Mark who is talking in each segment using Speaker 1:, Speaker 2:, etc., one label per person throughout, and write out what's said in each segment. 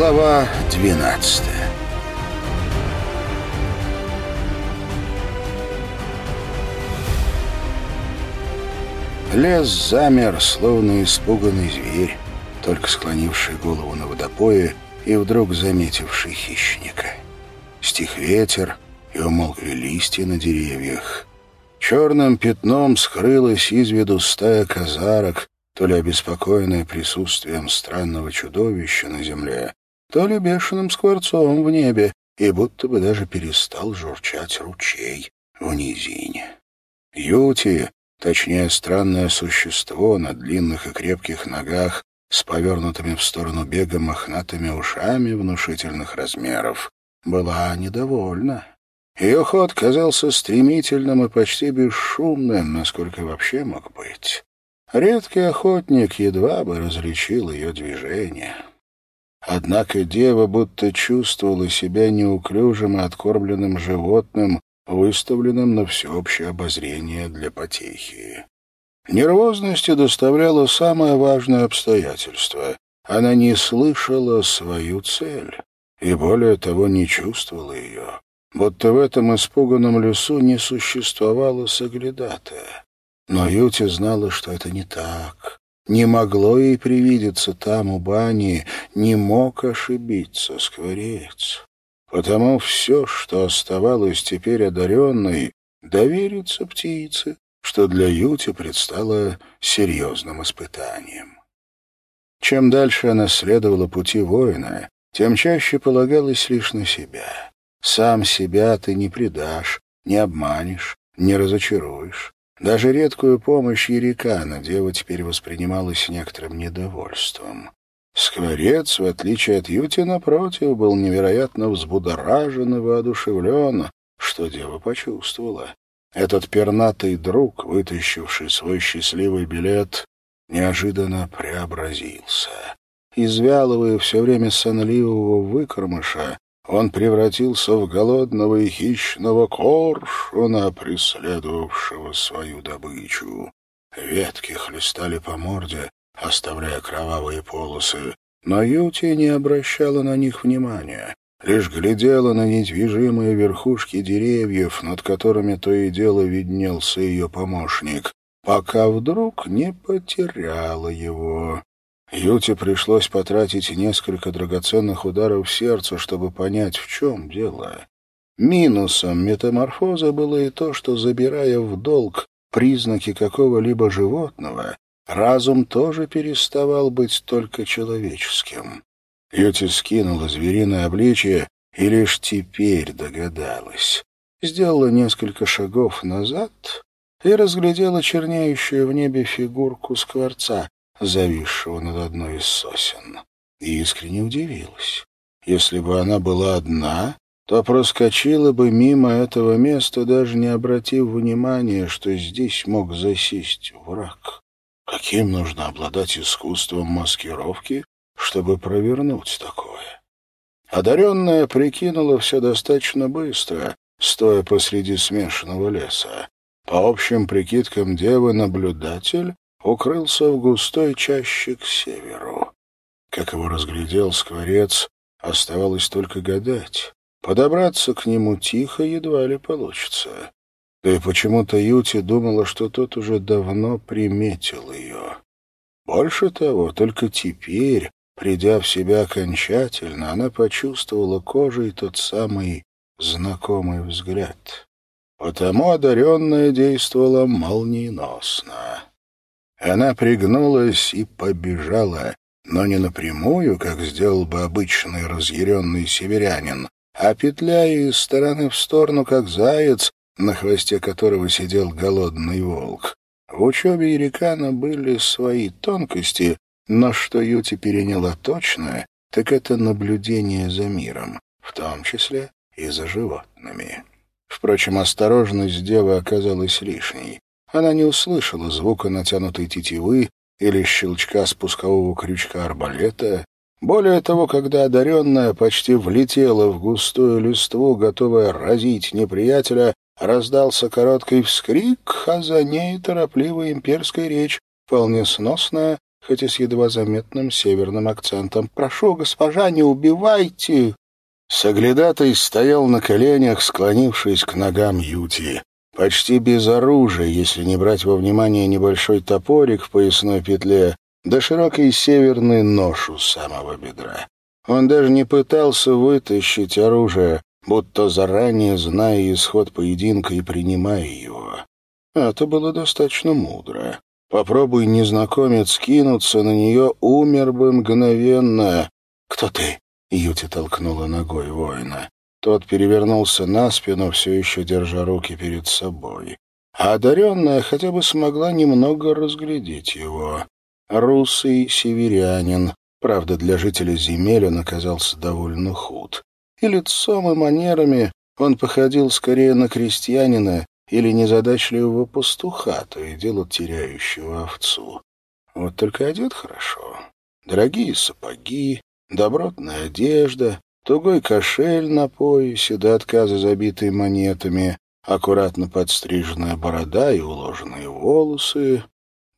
Speaker 1: Глава двенадцатая Лес замер, словно испуганный зверь, только склонивший голову на водопое и вдруг заметивший хищника. Стих ветер, и умолкли листья на деревьях. Черным пятном скрылась из виду стая казарок, то ли обеспокоенная присутствием странного чудовища на земле, то ли бешеным скворцом в небе, и будто бы даже перестал журчать ручей в низине. Юти, точнее странное существо на длинных и крепких ногах, с повернутыми в сторону бега мохнатыми ушами внушительных размеров, была недовольна. Ее ход казался стремительным и почти бесшумным, насколько вообще мог быть. Редкий охотник едва бы различил ее движение. Однако дева будто чувствовала себя неуклюжим и откормленным животным, выставленным на всеобщее обозрение для потехи. Нервозности доставляло самое важное обстоятельство. Она не слышала свою цель и, более того, не чувствовала ее. Будто в этом испуганном лесу не существовало соглядатая. Но Юти знала, что это не так. Не могло ей привидеться там, у бани, не мог ошибиться скворец. Потому все, что оставалось теперь одаренной, довериться птице, что для Юти предстало серьезным испытанием. Чем дальше она следовала пути воина, тем чаще полагалась лишь на себя. Сам себя ты не предашь, не обманешь, не разочаруешь. Даже редкую помощь Ерикана дева теперь воспринималась некоторым недовольством. Скворец, в отличие от Юти, напротив, был невероятно взбудоражен и воодушевлен, что дева почувствовала. Этот пернатый друг, вытащивший свой счастливый билет, неожиданно преобразился. Из вялого и все время сонливого выкормыша он превратился в голодного и хищного коршуна, преследовавшего свою добычу. Ветки хлестали по морде, оставляя кровавые полосы, но Юти не обращала на них внимания, лишь глядела на недвижимые верхушки деревьев, над которыми то и дело виднелся ее помощник, пока вдруг не потеряла его. Юте пришлось потратить несколько драгоценных ударов сердца, чтобы понять, в чем дело. Минусом метаморфоза было и то, что, забирая в долг признаки какого-либо животного, разум тоже переставал быть только человеческим. Юти скинула звериное обличие и лишь теперь догадалась. Сделала несколько шагов назад и разглядела чернеющую в небе фигурку скворца, зависшего над одной из сосен, и искренне удивилась. Если бы она была одна, то проскочила бы мимо этого места, даже не обратив внимания, что здесь мог засесть враг. Каким нужно обладать искусством маскировки, чтобы провернуть такое? Одаренная прикинула все достаточно быстро, стоя посреди смешанного леса. По общим прикидкам девы наблюдатель укрылся в густой чаще к северу. Как его разглядел скворец, оставалось только гадать. Подобраться к нему тихо едва ли получится. Да и почему-то Юти думала, что тот уже давно приметил ее. Больше того, только теперь, придя в себя окончательно, она почувствовала кожей тот самый знакомый взгляд. Потому одаренная действовала молниеносно. Она пригнулась и побежала, но не напрямую, как сделал бы обычный разъяренный северянин, а петляя из стороны в сторону, как заяц, на хвосте которого сидел голодный волк. В учебе Ирикана были свои тонкости, но что Юти переняла точно, так это наблюдение за миром, в том числе и за животными. Впрочем, осторожность девы оказалась лишней. Она не услышала звука натянутой тетивы или щелчка спускового крючка арбалета. Более того, когда одаренная почти влетела в густую листву, готовая разить неприятеля, раздался короткий вскрик, а за ней торопливая имперская речь, вполне сносная, хоть и с едва заметным северным акцентом. «Прошу, госпожа, не убивайте!» Соглядатай стоял на коленях, склонившись к ногам Юти. Почти без оружия, если не брать во внимание небольшой топорик в поясной петле, да широкий северный нож у самого бедра. Он даже не пытался вытащить оружие, будто заранее зная исход поединка и принимая его. Это было достаточно мудро. Попробуй незнакомец кинуться на нее, умер бы мгновенно. «Кто ты?» — Юти толкнула ногой воина. Тот перевернулся на спину, все еще держа руки перед собой. А одаренная хотя бы смогла немного разглядеть его. Русый северянин. Правда, для жителя земель он оказался довольно худ. И лицом, и манерами он походил скорее на крестьянина или незадачливого пастуха, то и дело теряющего овцу. Вот только одет хорошо. Дорогие сапоги, добротная одежда, тугой кошель на поясе до отказа забитый монетами, аккуратно подстриженная борода и уложенные волосы.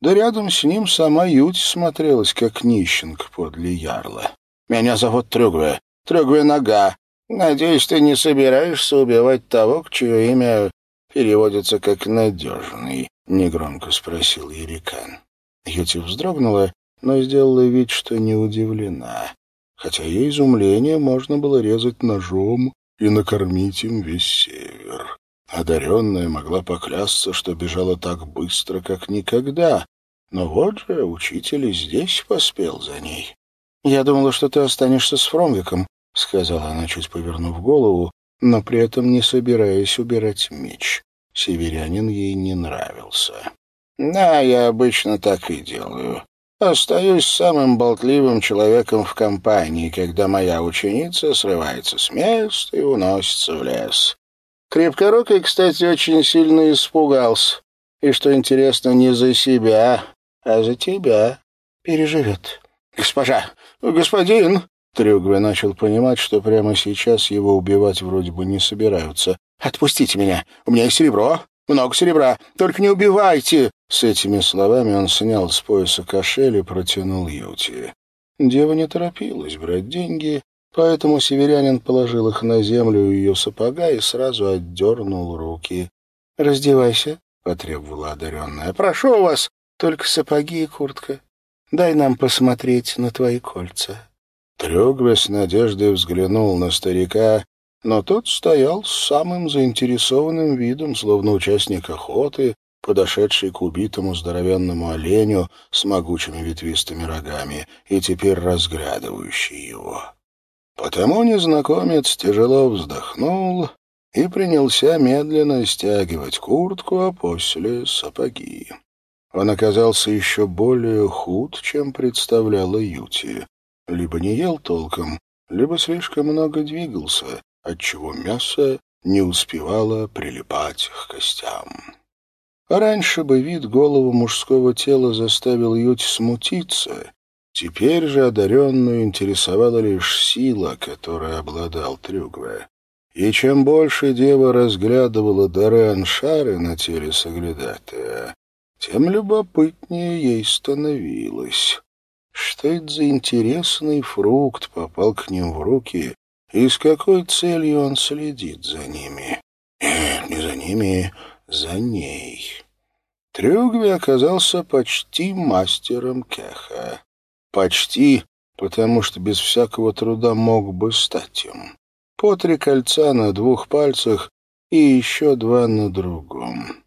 Speaker 1: Да рядом с ним сама Ють смотрелась, как нищенка подле ярла. «Меня зовут Трюгве. Трюгве Нога. Надеюсь, ты не собираешься убивать того, к чье имя переводится как «надежный», — негромко спросил Ерикан. Юти вздрогнула, но сделала вид, что не удивлена. Хотя ее изумление можно было резать ножом и накормить им весь север. Одаренная могла поклясться, что бежала так быстро, как никогда, но вот же учитель и здесь поспел за ней. «Я думала, что ты останешься с Фромвиком», — сказала она, чуть повернув голову, но при этом не собираясь убирать меч. Северянин ей не нравился. «Да, я обычно так и делаю. Остаюсь самым болтливым человеком в компании, когда моя ученица срывается с места и уносится в лес. Крепкорукий, кстати, очень сильно испугался. И, что интересно, не за себя, а за тебя переживет. «Госпожа! Господин!» Трюгве начал понимать, что прямо сейчас его убивать вроде бы не собираются. «Отпустите меня! У меня есть серебро! Много серебра! Только не убивайте!» С этими словами он снял с пояса кошель и протянул Юти. Дева не торопилась брать деньги, поэтому северянин положил их на землю у ее сапога и сразу отдернул руки. «Раздевайся», — потребовала одаренная. «Прошу вас, только сапоги и куртка. Дай нам посмотреть на твои кольца». Трюгве с надеждой взглянул на старика, но тот стоял с самым заинтересованным видом, словно участник охоты, подошедший к убитому здоровенному оленю с могучими ветвистыми рогами и теперь разглядывающий его. Потому незнакомец тяжело вздохнул и принялся медленно стягивать куртку, а после сапоги. Он оказался еще более худ, чем представляла Юти. Либо не ел толком, либо слишком много двигался, отчего мясо не успевало прилипать к костям. Раньше бы вид голого мужского тела заставил Юти смутиться, теперь же одаренную интересовала лишь сила, которой обладал Трюгве. И чем больше дева разглядывала дары аншары на теле соглядатая, тем любопытнее ей становилось. Что это за интересный фрукт попал к ним в руки, и с какой целью он следит за ними? Нет, не за ними, за ней. Трюгви оказался почти мастером кеха. Почти, потому что без всякого труда мог бы стать им. По три кольца на двух пальцах и еще два на другом.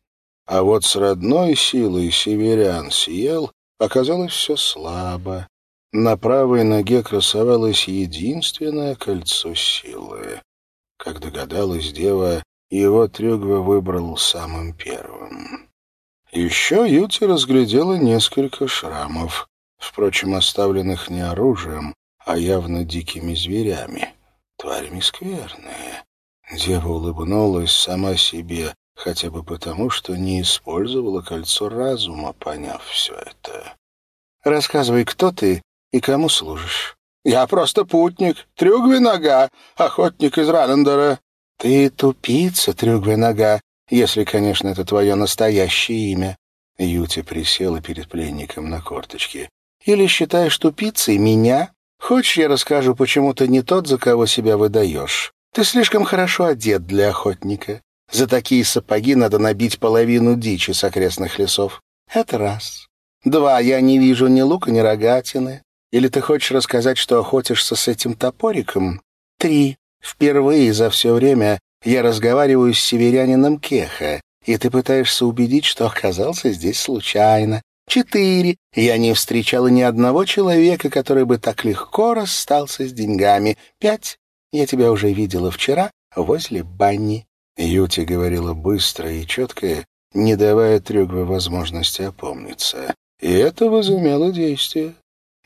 Speaker 1: А вот с родной силой северян съел, оказалось все слабо. На правой ноге красовалось единственное кольцо силы. Как догадалась дева, его Трюгва выбрал самым первым. Еще Юти разглядела несколько шрамов, впрочем, оставленных не оружием, а явно дикими зверями. Тварями скверные. Дева улыбнулась сама себе, хотя бы потому, что не использовала кольцо разума, поняв все это. «Рассказывай, кто ты и кому служишь?» «Я просто путник, трюгви нога, охотник из Ралендера». «Ты тупица, трюгви нога, если, конечно, это твое настоящее имя». Юти присела перед пленником на корточки. Или считаешь тупицей меня? Хочешь, я расскажу, почему ты не тот, за кого себя выдаешь? Ты слишком хорошо одет для охотника. За такие сапоги надо набить половину дичи с окрестных лесов. Это раз. Два, я не вижу ни лука, ни рогатины. Или ты хочешь рассказать, что охотишься с этим топориком? Три. Впервые за все время я разговариваю с северянином Кеха, и ты пытаешься убедить, что оказался здесь случайно. Четыре. Я не встречала ни одного человека, который бы так легко расстался с деньгами. Пять. Я тебя уже видела вчера возле бани. Юти говорила быстро и четко, не давая Трюгве возможности опомниться. И это возымело действие.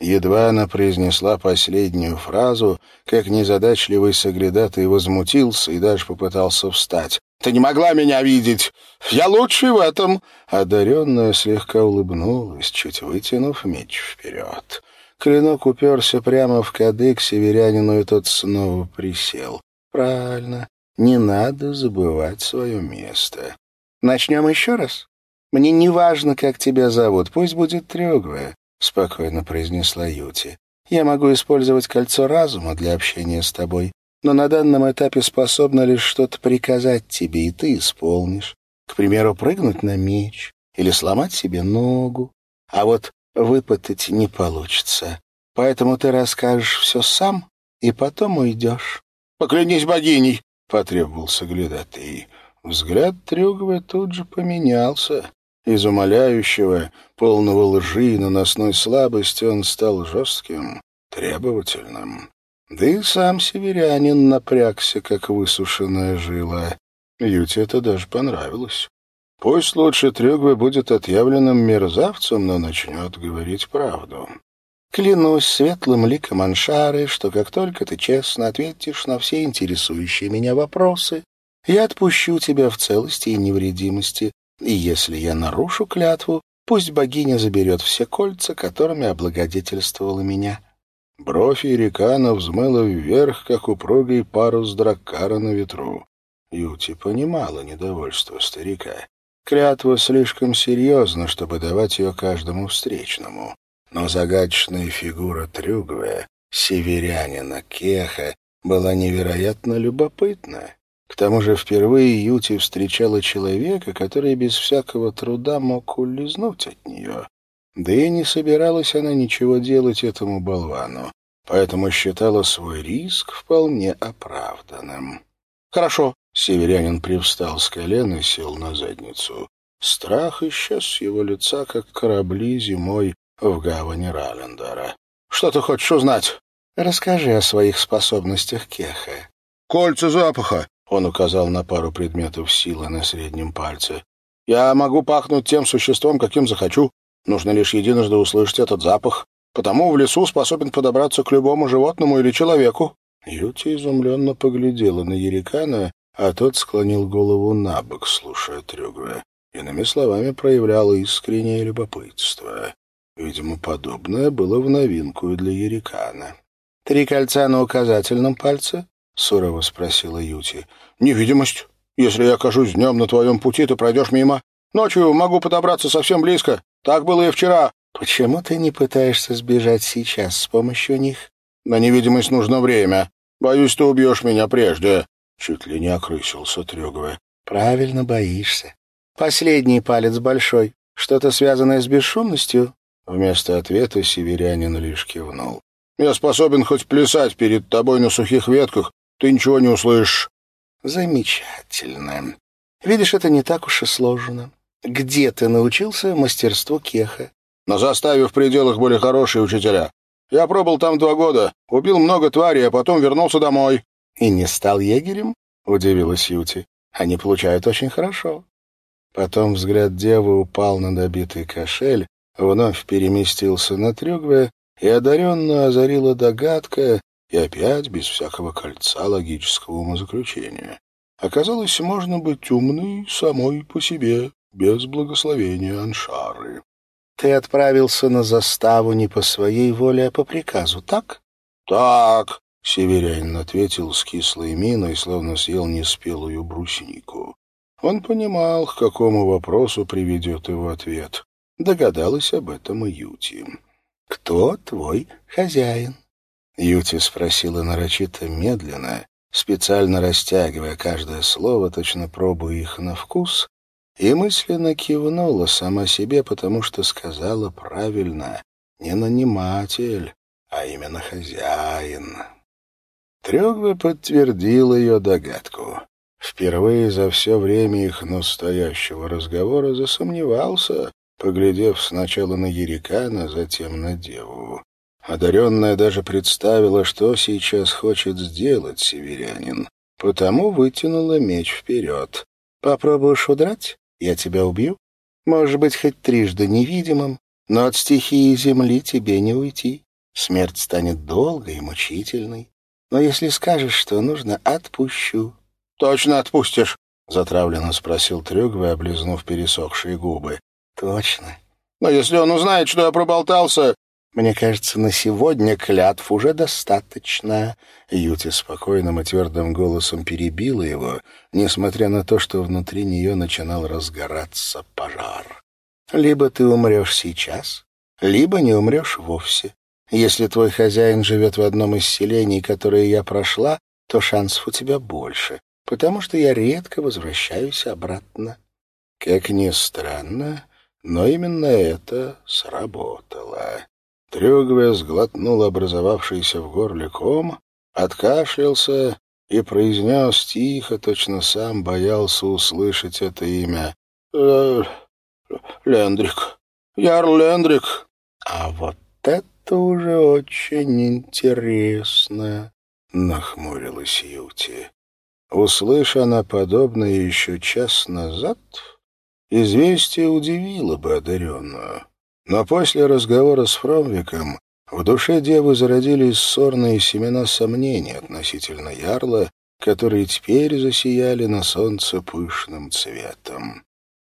Speaker 1: Едва она произнесла последнюю фразу, как незадачливый соглядатый возмутился и даже попытался встать. «Ты не могла меня видеть! Я лучший в этом!» Одаренная слегка улыбнулась, чуть вытянув меч вперед. Клинок уперся прямо в кадык северянину, и тот снова присел. «Правильно, не надо забывать свое место. Начнем еще раз? Мне не важно, как тебя зовут, пусть будет Трёгвая. — спокойно произнесла Юти. «Я могу использовать кольцо разума для общения с тобой, но на данном этапе способна лишь что-то приказать тебе, и ты исполнишь. К примеру, прыгнуть на меч или сломать себе ногу. А вот выпытать не получится. Поэтому ты расскажешь все сам и потом уйдешь». «Поклянись богиней!» — потребовался глядатый. Взгляд Трюгова тут же поменялся. Из умоляющего, полного лжи и наносной слабости он стал жестким, требовательным. Да и сам северянин напрягся, как высушенная жила. Юте это даже понравилось. Пусть лучше Трюгве будет отъявленным мерзавцем, но начнет говорить правду. Клянусь светлым ликом Аншары, что как только ты честно ответишь на все интересующие меня вопросы, я отпущу тебя в целости и невредимости, и если я нарушу клятву, пусть богиня заберет все кольца, которыми облагодетельствовала меня». Бровь Ирикана взмыла вверх, как упругий парус драккара на ветру. Юти понимала недовольство старика. Клятва слишком серьезна, чтобы давать ее каждому встречному. Но загадочная фигура Трюгве, северянина Кеха, была невероятно любопытна. К тому же впервые Юти встречала человека, который без всякого труда мог улизнуть от нее. Да и не собиралась она ничего делать этому болвану, поэтому считала свой риск вполне оправданным. «Хорошо», — северянин привстал с колен и сел на задницу. Страх исчез с его лица, как корабли зимой в гавани Ралендера. «Что ты хочешь узнать?» «Расскажи о своих способностях Кеха». «Кольца запаха!» Он указал на пару предметов силы на среднем пальце. «Я могу пахнуть тем существом, каким захочу. Нужно лишь единожды услышать этот запах. Потому в лесу способен подобраться к любому животному или человеку». Юти изумленно поглядела на Ерикана, а тот склонил голову на бок, слушая Трюгве. Иными словами, проявлял искреннее любопытство. Видимо, подобное было в новинку и для Ерикана. «Три кольца на указательном пальце, — сурово спросила Юти. «Невидимость. Если я окажусь днем на твоем пути, ты пройдешь мимо. Ночью могу подобраться совсем близко. Так было и вчера». «Почему ты не пытаешься сбежать сейчас с помощью них?» «На невидимость нужно время. Боюсь, ты убьешь меня прежде». Чуть ли не окрысился Трюгова. «Правильно боишься. Последний палец большой. Что-то связанное с бесшумностью?» Вместо ответа северянин лишь кивнул. «Я способен хоть плясать перед тобой на сухих ветках, ты ничего не услышишь». «Замечательно. Видишь, это не так уж и сложно. Где ты научился мастерству кеха?» «На заставе в пределах были хорошие учителя. Я пробыл там два года, убил много тварей, а потом вернулся домой». «И не стал егерем?» — удивилась Юти. «Они получают очень хорошо». Потом взгляд девы упал на добитый кошель, вновь переместился на Трюгве, и одаренно озарила догадка, и опять без всякого кольца логического умозаключения. Оказалось, можно быть умной самой по себе, без благословения Аншары. «Ты отправился на заставу не по своей воле, а по приказу, так?» «Так», — северянин ответил с кислой миной, словно съел неспелую бруснику. Он понимал, к какому вопросу приведет его ответ. Догадалась об этом и Юти. кто твой хозяин?» Юти спросила нарочито медленно, специально растягивая каждое слово, точно пробуя их на вкус, и мысленно кивнула сама себе, потому что сказала правильно не наниматель, а именно хозяин. Трёгва подтвердил ее догадку. Впервые за все время их настоящего разговора засомневался, поглядев сначала на Ерикана, затем на деву. Одаренная даже представила, что сейчас хочет сделать северянин, потому вытянула меч вперед. «Попробуешь удрать? Я тебя убью. Может быть, хоть трижды невидимым, но от стихии земли тебе не уйти. Смерть станет долгой и мучительной. Но если скажешь, что нужно, отпущу. «Точно отпустишь?» — затравленно спросил Трюгве, облизнув пересохшие губы. «Точно. Но если он узнает, что я проболтался...» «Мне кажется, на сегодня клятв уже достаточно». Юти спокойным и твердым голосом перебила его, несмотря на то, что внутри нее начинал разгораться пожар. «Либо ты умрешь сейчас, либо не умрешь вовсе. Если твой хозяин живет в одном из селений, которые я прошла, то шансов у тебя больше потому что я редко возвращаюсь обратно. Как ни странно, но именно это сработало. Трюгве сглотнул образовавшийся в горле ком, откашлялся и произнес тихо, точно сам боялся услышать это имя. «Э, «Лендрик, Ярл Лендрик». «А вот это уже очень интересно», — нахмурилась Юти. Услыша она подобное еще час назад, известие удивило бы одаренную. Но после разговора с Фромвиком в душе девы зародились ссорные семена сомнений относительно ярла, которые теперь засияли на солнце пышным цветом.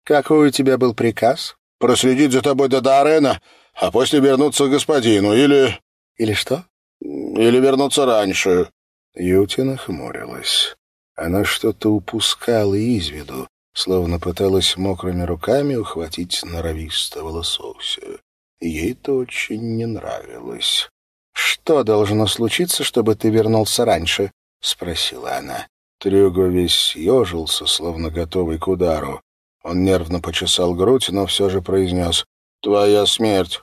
Speaker 1: «Какой у тебя был приказ?» «Проследить за тобой до Дарена, а после вернуться к господину, или...» «Или что?» «Или вернуться раньше». Ютина хмурилась. Она что-то упускала из виду, словно пыталась мокрыми руками ухватить норовистого лосося. Ей это очень не нравилось. «Что должно случиться, чтобы ты вернулся раньше?» — спросила она. Трюго весь съежился, словно готовый к удару. Он нервно почесал грудь, но все же произнес «Твоя смерть».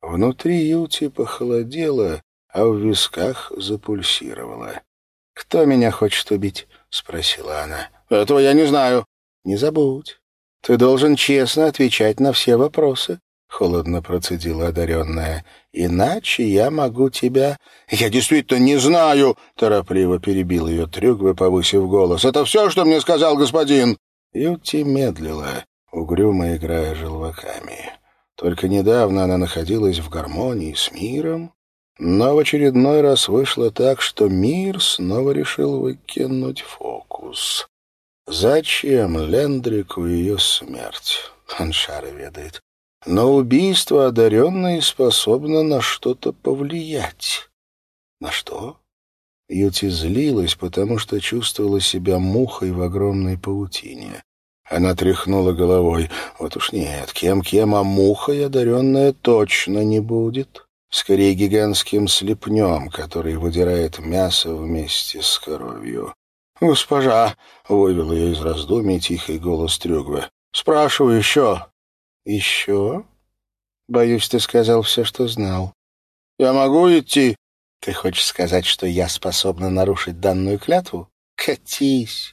Speaker 1: Внутри Юти похолодело, а в висках запульсировало. «Кто меня хочет убить?» — спросила она. «Этого я не знаю». «Не забудь. Ты должен честно отвечать на все вопросы», — холодно процедила одаренная. «Иначе я могу тебя...» «Я действительно не знаю», — торопливо перебил ее Трюгве, повысив голос. «Это все, что мне сказал господин?» Юти медлила, угрюмо играя желваками. Только недавно она находилась в гармонии с миром, но в очередной раз вышло так, что мир снова решил выкинуть фокус. Зачем Лендрику ее смерть? Аншара ведает. Но убийство одаренной способно на что-то повлиять. На что? Юти злилась, потому что чувствовала себя мухой в огромной паутине. Она тряхнула головой. Вот уж нет, кем-кем, а мухой одаренная точно не будет скорее гигантским слепнем, который выдирает мясо вместе с коровью. «Госпожа!» — вывел ее из раздумий тихий голос Трюгва. «Спрашиваю еще». «Еще?» «Боюсь, ты сказал все, что знал». «Я могу идти?» «Ты хочешь сказать, что я способна нарушить данную клятву?» «Катись!»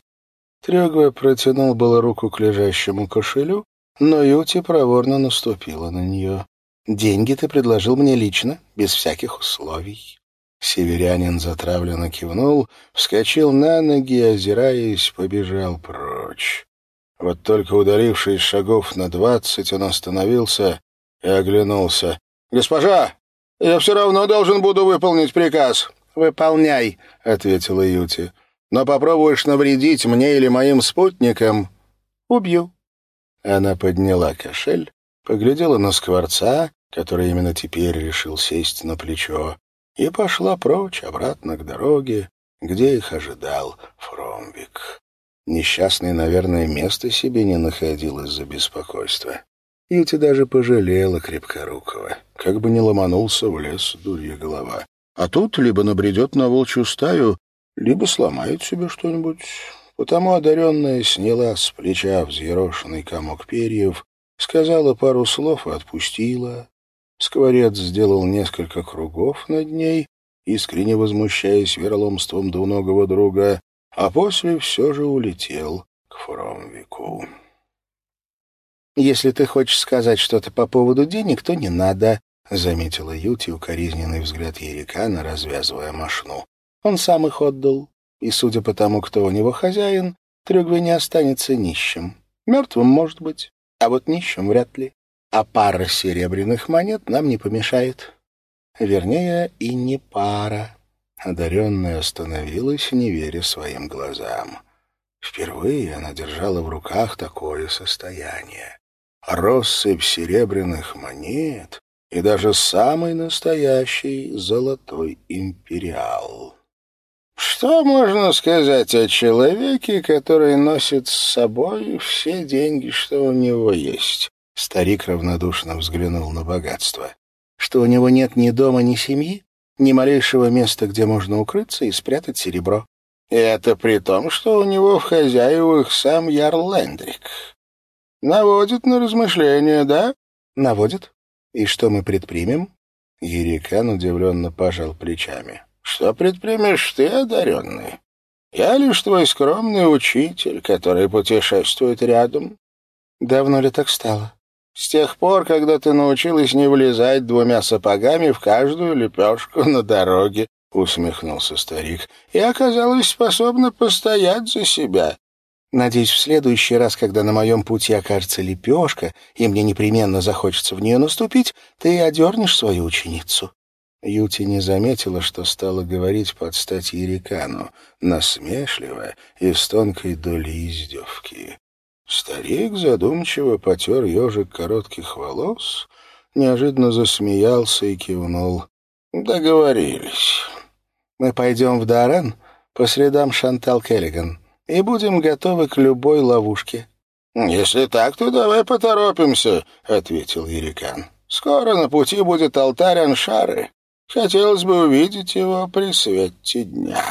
Speaker 1: Трюгва протянул было руку к лежащему кошелю, но Юти проворно наступила на нее. Деньги ты предложил мне лично, без всяких условий». Северянин затравленно кивнул, вскочил на ноги и, озираясь, побежал прочь. Вот только ударившись шагов на двадцать, он остановился и оглянулся. «Госпожа, я все равно должен буду выполнить приказ». «Выполняй», — ответила Юти. «Но попробуешь навредить мне или моим спутникам — убью». Она подняла кошель, поглядела на скворца, который именно теперь решил сесть на плечо, и пошла прочь обратно к дороге, где их ожидал Фромвик. Несчастный, наверное, места себе не находил из-за беспокойства. Юти даже пожалела Крепкорукова. Как бы не ломанулся в лес дурья голова. А тут либо набредет на волчью стаю, либо сломает себе что-нибудь. Потому одаренная сняла с плеча взъерошенный комок перьев, сказала пару слов и отпустила. Скворец сделал несколько кругов над ней, искренне возмущаясь вероломством двуногого друга, а после все же улетел к Фромвику.
Speaker 2: «Если ты хочешь сказать что-то по поводу денег, то не надо», — заметила Юти укоризненный взгляд Ерикана, развязывая машину. «Он сам их отдал, и, судя по тому, кто у него хозяин, Трюгве не останется нищим. Мертвым, может быть, а вот нищим вряд ли. А пара серебряных монет нам не помешает. Вернее, и не пара».
Speaker 1: Одаренная остановилась, не веря своим глазам. Впервые она держала в руках такое состояние. Россыпь серебряных монет и даже самый настоящий золотой империал. Что можно сказать о человеке, который носит с собой все деньги, что у него есть? Старик равнодушно взглянул на богатство.
Speaker 2: Что у него нет ни дома, ни семьи, ни малейшего места, где можно укрыться и спрятать серебро.
Speaker 1: И это при том, что у него в хозяевах сам Ярл Лендрик. Наводит на размышления, да?
Speaker 2: Наводит. И что мы предпримем?
Speaker 1: Ерикан удивленно пожал плечами. Что предпримешь ты, одаренный? Я лишь твой скромный учитель, который путешествует рядом.
Speaker 2: Давно ли так стало?
Speaker 1: С тех пор, когда ты научилась не влезать двумя сапогами в каждую лепешку на дороге, — усмехнулся старик, — и оказалась способна постоять за себя.
Speaker 2: Надеюсь, в следующий раз, когда на моем пути окажется лепешка, и мне непременно захочется в нее наступить, ты одернешь свою ученицу».
Speaker 1: Юти не заметила, что стала говорить под стать Ерикану, насмешливо и с тонкой долей издевки. Старик задумчиво потер ежик коротких волос, неожиданно засмеялся и кивнул. «Договорились».
Speaker 2: Мы пойдем в Дарен по следам Шантал Келлиган и будем готовы к любой ловушке».
Speaker 1: «Если так, то давай поторопимся», — ответил Ерикан. «Скоро на пути будет алтарь Аншары. Хотелось бы увидеть его при свете дня».